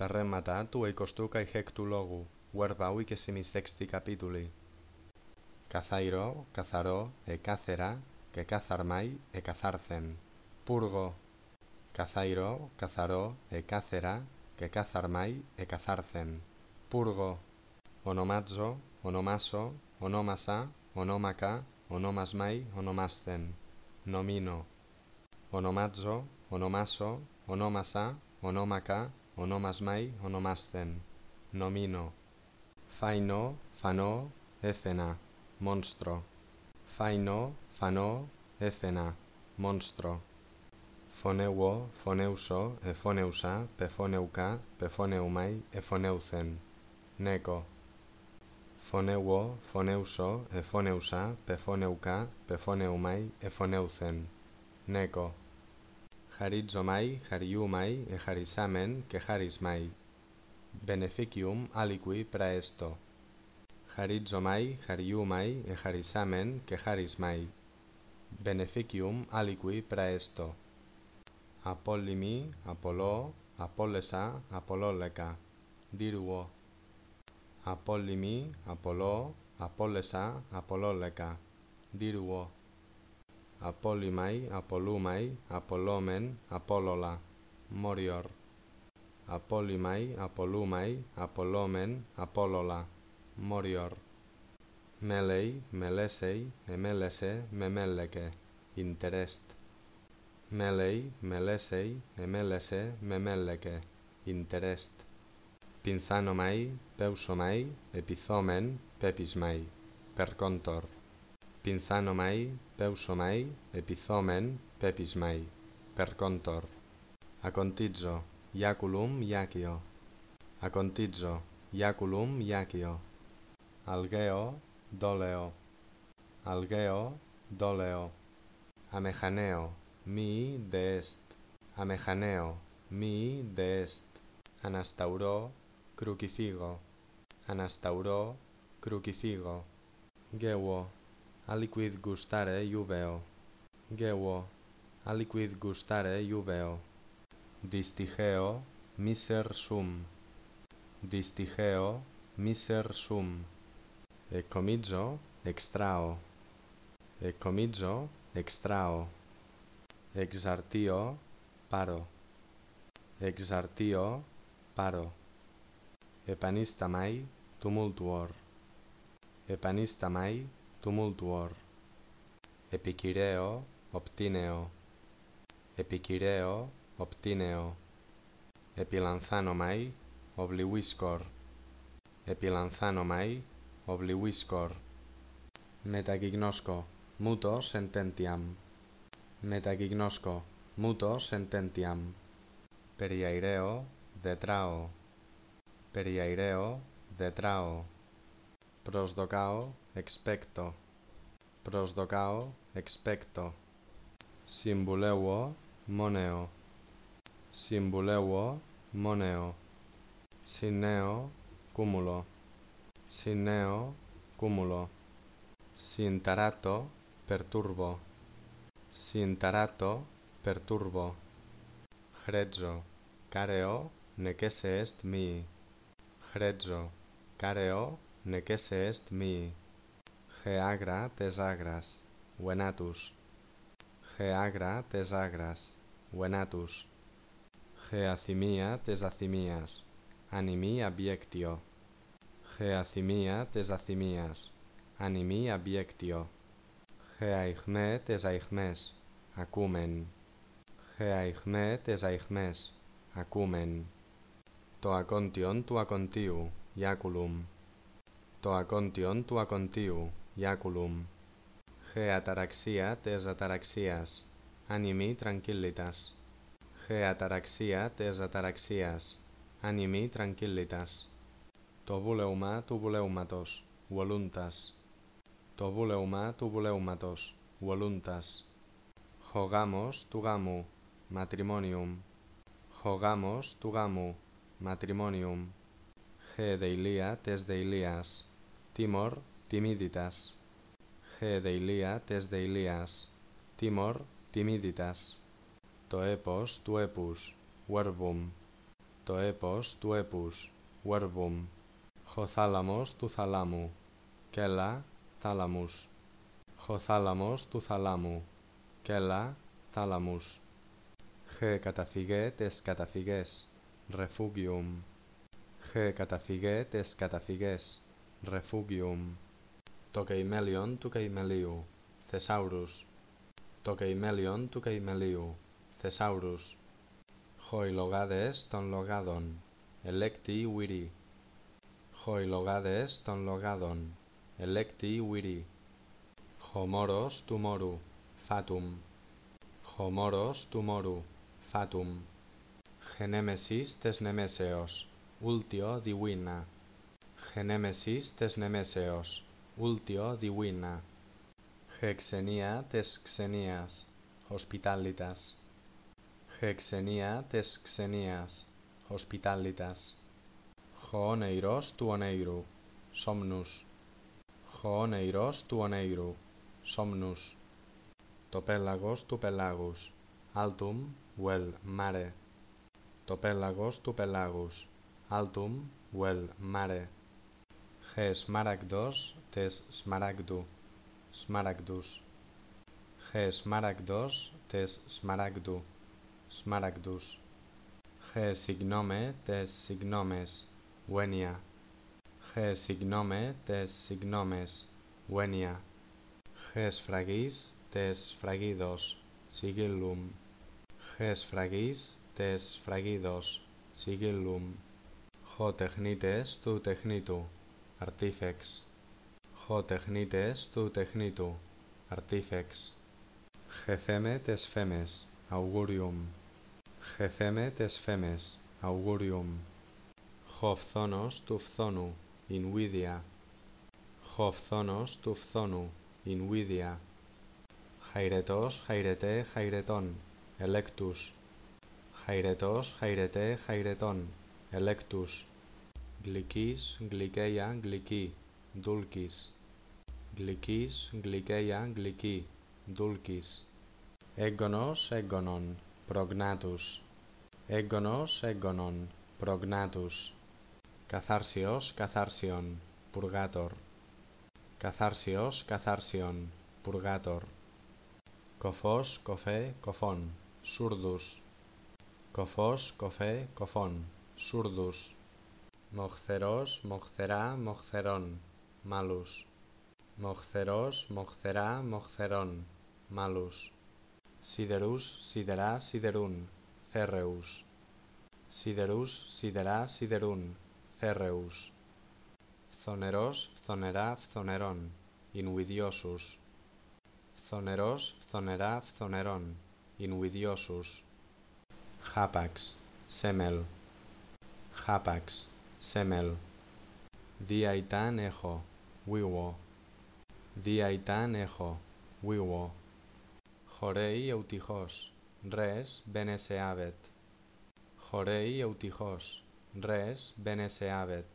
Terrematato e Costuca-Rec do Logo, Guardau e que se me sexti capituli. Cazairo, cazaró, e cázera, que cazarmai e cazarcen. Purgo. Cazairo, cazaró, e cázera, que cazarmai e cazarcen. Purgo. Onomazzo, onomaso, onomasa, onomaka, onomasmai, onomasten. Nomino. Onomazzo, onomaso, onomasa, onomaka, ονόμασμάι, ονομάσθεν. Νομίνο. Φάινο, φανό, έφενα, μόνστρο. Φάινο, φανό, έφενα, μόνστρο. Φωνεύω, φωνεύσω, εφώνευσα, πεφώνευκα, πεφώνευμάι, εφωνεύθεν. Νέκο. Φωνεύω, φωνεύσω, εφώνευσα, πεφώνευκα, πεφώνευμάι, εφωνεύθεν. Νέκο. Χαρίτζομάι, χαριούμάι, εχαρισάμεν και χαρισμάι. Beneficium aliqui praesto. Χαρίτζομάι, χαριούμάι, εχαρισάμεν και χαρισμάι. Beneficium aliqui praesto. Απόλυμη, απολώ, απόλεσα, απολόλεκα. Δίρουο. Απόλυμη, απολώ, απόλεσα, απολόλεκα. Δίρουο. Απόλυμαι, απολούμαι, απολόμεν, απόλολα. Μόριορ. Απόλυμαι, απολούμαι, απολόμεν, απόλολα. Μόριορ. Μέλεϊ, μελέσεϊ, εμέλεσε, μεμέλεκε. Ιντερέστ. Μέλεϊ, μελέσεϊ, εμέλεσε, μεμέλεκε. Ιντερέστ. Πινθάνομαι, πέουσομαι, επιθόμεν, πέπισμαι. Περκόντορ. Πινθάνομαι, πέουσομαι, επιθόμεν, πέπισμαι. Περκόντορ. Ακοντίτζο, Ιάκουλουμ, Ιάκιο. Ακοντίτζο, Ιάκουλουμ, Ιάκιο. Αλγαίο, δόλεο. Αλγαίο, δόλεο. Αμεχαναίο, μη δεέστ. Αμεχαναίο, μη δεέστ. Ανασταουρώ, κρουκιφίγω. Ανασταουρώ, κρουκιφίγω. Γέουο, aliquis gustare juveo. Geo, aliquis gustare juveo. Distigeo, miser sum. Distigeo, miser sum. Ecomizo, extrao. Ecomizo, extrao. Exartio, paro. Exartio, paro. Epanistamai, tumultuor. Epanistamai, tumultuor. Επικυρέω, οπτίνεο. Επικυρέω, οπτίνεο. Επιλανθάνομαι, οβλιουίσκορ. Επιλανθάνομαι, οβλιουίσκορ. Μεταγιγνώσκω, μούτο σεντέντιαμ. Μεταγιγνώσκω, μούτο σεντέντιαμ. Περιαϊρέω, δετράω. Περιαϊρέω, δετράω. prosdogao expecto. Prosdogao expecto. Simbuleuo moneo. Simbuleuo moneo. Sineo cumulo. Sineo cumulo. Sintarato perturbo. Sintarato perturbo. Hrezzo careo necesse est mi. Hrezzo careo νεκέσε εστ μη. Χεάγρα τες άγρας, βενάτους. Χεάγρα τες άγρας, βενάτους. Χεαθυμία τες αθυμίας, ανημή αμπιέκτιο. Χεαθυμία τες αθυμίας, ανημή αμπιέκτιο. Χεαϊχνέ τες αϊχνές, ακούμεν. Χεαϊχνέ τες αϊχνές, ακούμεν. Το ακόντιον του ακοντίου, Ιάκουλουμ. Το ακόντιον του ακοντίου, Ιάκουλουμ. Χε αταραξία τες αταραξίας, ανημή τρανκύλιτας. Χε αταραξία τες αταραξίας, ανημή τρανκύλιτας. Το βούλεουμα του βουλεύματος, βολούντας. Το βούλεουμα του βουλεύματος, βολούντας. Χογάμος του γάμου, ματριμόνιουμ. Χογάμος του γάμου, ματριμόνιουμ. Χε δεηλία τες δεηλίας, τίμορ τιμίδιτας. Χε δεηλία τες δεηλίας, τίμορ τιμίδιτας. Το έπος του έπους, βέρβουμ. το έπος του έπους, verbum, ο θάλαμος του θαλάμου, κέλα, θάλαμους, ο θάλαμος του θαλάμου, κέλα, θάλαμους, χε καταφυγέ τες καταφυγές, refugium, χε καταφυγέ τες καταφυγές, refugium, το καημέλιον του καημελίου, Θεσάουρους, το καημέλιον του καημελίου, Θεσάουρους, λογάδες των λογάδων, ελέκτη ουιρί. λογάδες των λογάδων, ελέκτη ουιρί. Χομόρος του μόρου, φάτουμ. Χομόρος του μόρου, φάτουμ. Γενέμεσης τες νεμέσεως, ούλτιο διουίνα. Γενέμεσης τες νεμέσεως, ούλτιο διουίνα. Χεξενία τες ξενίας, hospitalitas Χεξενία τες ξενίας, hospitalitas. Χοόνεϊρος του ονέιρου, σόμνους. Χοόνεϊρος του ονέιρου, σόμνους. Το πέλαγος του πελάγους, altum, well, mare. Το πέλαγος του πελάγους, altum, well, mare χες μαραγδός τες σμαραγδού, σμαραγδούς. Χες μαραγδός τες σμαραγδού, σμαραγδούς. Χες συγνώμε τες συγνώμες, ουένια. Χες συγνώμε τες συγνώμες, ουένια. Χες φραγής τες φραγίδος, σιγελούμ. Χες φραγής τες φραγίδος, σιγελούμ. Χω τεχνίτες του τεχνίτου artifex. Ho technites tu technitu, artifex. Getheme tes femes, augurium. Γεθέμε τες φέμες, augurium. Χοφθόνος του φθόνου, invidia. Χοφθόνος του φθόνου, invidia. Χαϊρετός, χαϊρετέ, χαϊρετών, ελέκτους. Χαϊρετός, χαϊρετέ, χαϊρετών, ελέκτους. Γλυκής, γλυκέια, γλυκή, δούλκης. Γλυκής, γλυκέια, γλυκή, δούλκης. Έγγονος, έγγονον, προγνάτους, έγγονος έγγονον, προγνάτους, καθάρσιος καθάρσιον, πουργάτορ, καθάρσιος καθάρσιον, πουργάτορ, κοφός κοφέ κοφών, σούρδους, κοφός κοφέ κοφών, σούρδους, μοχθερός μοχθερά μοχθερών, μάλους, μοχθερός μοχθερά μοχθερών, μάλους σιδερούς, σιδερά, σιδερούν, θέρεους. Σιδερούς, σιδερά, σιδερούν, θέρεους. Φθονερός, φθονερά, φθονερών, ινουιδιώσους. Φθονερός, φθονερά, φθονερών, ινουιδιώσους. Χάπαξ, σέμελ. Χάπαξ, σέμελ. Διαιτάν έχω, βίβο. Διαιτάν έχω, βίβο. Χορέι εουτυχώς, ρες μπενεσεάβετ. Χορέι εουτυχώς, ρες μπενεσεάβετ.